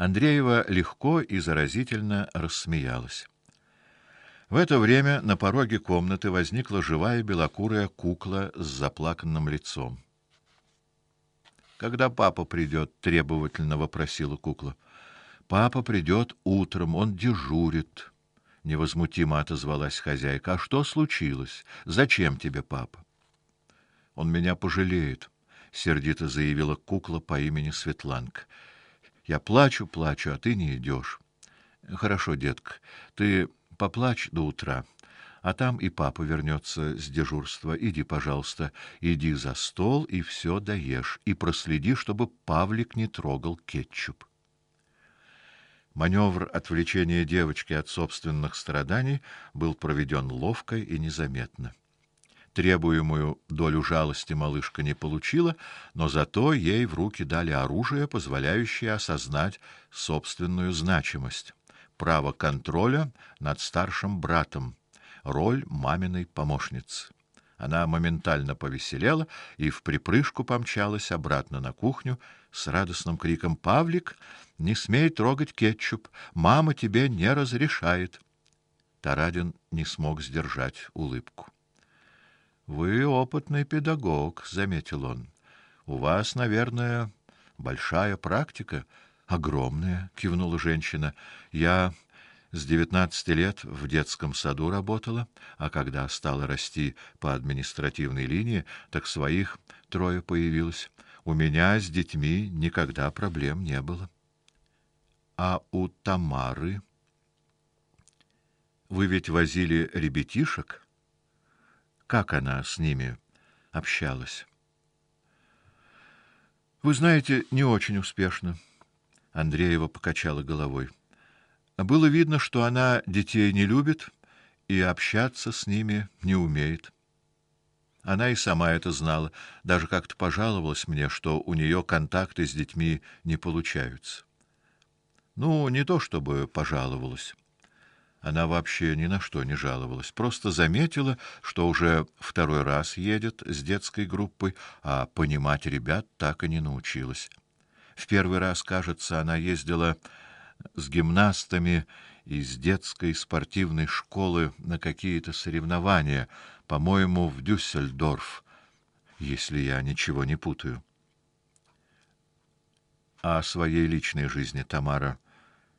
Андреева легко и заразительно рассмеялась. В это время на пороге комнаты возникла живая белокурая кукла с заплаканным лицом. Когда папа придет, требовательно вопросила кукла. Папа придет утром, он дежурит. Невозмутимо отозвалась хозяйка. А что случилось? Зачем тебе папа? Он меня пожалеет, сердито заявила кукла по имени Светланка. Я плачу, плачу, а ты не идешь. Хорошо, детка, ты поплачь до утра, а там и папа вернется с дежурства. Иди, пожалуйста, иди за стол и все доешь, и проследи, чтобы Павлик не трогал кетчуп. Маневр отвлечения девочки от собственных страданий был проведен ловко и незаметно. Требуемую долю жалости малышка не получила, но зато ей в руки дали оружие, позволяющее осознать собственную значимость, право контроля над старшим братом, роль маминой помощницы. Она моментально повеселела и в припрыжку помчалась обратно на кухню с радостным криком: "Павлик, не смей трогать кетчуп, мама тебе не разрешает". Тарадин не смог сдержать улыбку. Вы опытный педагог, заметил он. У вас, наверное, большая практика, огромная, кивнула женщина. Я с девятнадцати лет в детском саду работала, а когда стала расти по административной линии, так своих трое появилось. У меня с детьми никогда проблем не было. А у Тамары Вы ведь возили ребятишек? Как она с ними общалась? Вы знаете, не очень успешно. Андреева покачала головой. Было видно, что она детей не любит и общаться с ними не умеет. Она и сама это знала, даже как-то пожаловалась мне, что у нее контакты с детьми не получаются. Ну, не то чтобы пожаловалась. Она вообще ни на что не жаловалась, просто заметила, что уже второй раз едет с детской группой, а понимать ребят так и не научилась. В первый раз, кажется, она ездила с гимнастами из детской спортивной школы на какие-то соревнования, по-моему, в Дюссельдорф, если я ничего не путаю. А о своей личной жизни Тамара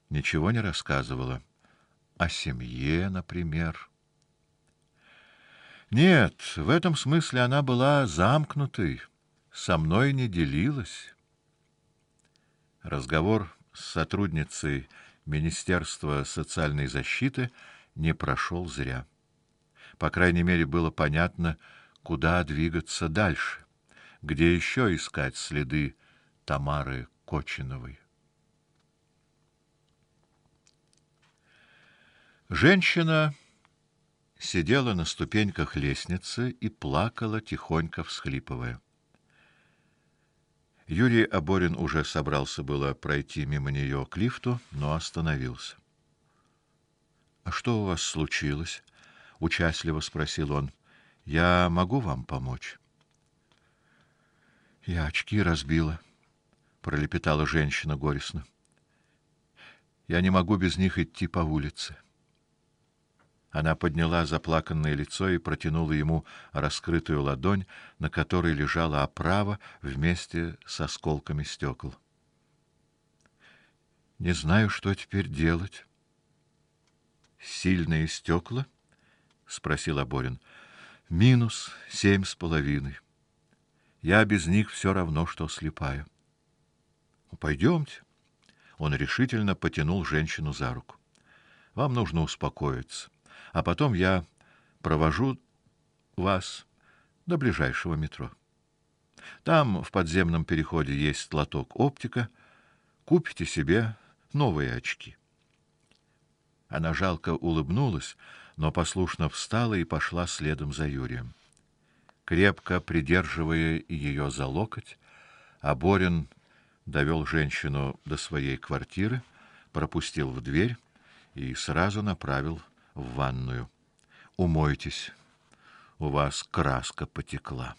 ничего не рассказывала о семье, например. Нет, в этом смысле она была замкнутой, со мной не делилась. Разговор с сотрудницей Министерства социальной защиты не прошел зря. По крайней мере, было понятно, куда двигаться дальше, где еще искать следы Тамары Кочиновой. Женщина сидела на ступеньках лестницы и плакала тихонько всхлипывая. Юрий Аборин уже собрался было пройти мимо нее к лифту, но остановился. А что у вас случилось? участливо спросил он. Я могу вам помочь? Я очки разбила, пролепетала женщина горестно. Я не могу без них идти по улице. Она подняла заплаканное лицо и протянула ему раскрытую ладонь, на которой лежала оправа вместе с осколками стекол. Не знаю, что теперь делать. Сильные стекла? спросил Аборин. Минус семь с половиной. Я без них все равно что слепая. Пойдемте. Он решительно потянул женщину за руку. Вам нужно успокоиться а потом я провожу вас до ближайшего метро. Там в подземном переходе есть лоток оптика. Купите себе новые очки. Она жалко улыбнулась, но послушно встала и пошла следом за Юрием. Крепко придерживая ее за локоть, Аборин довел женщину до своей квартиры, пропустил в дверь и сразу направил в ванную. Умойтесь. У вас краска потекла.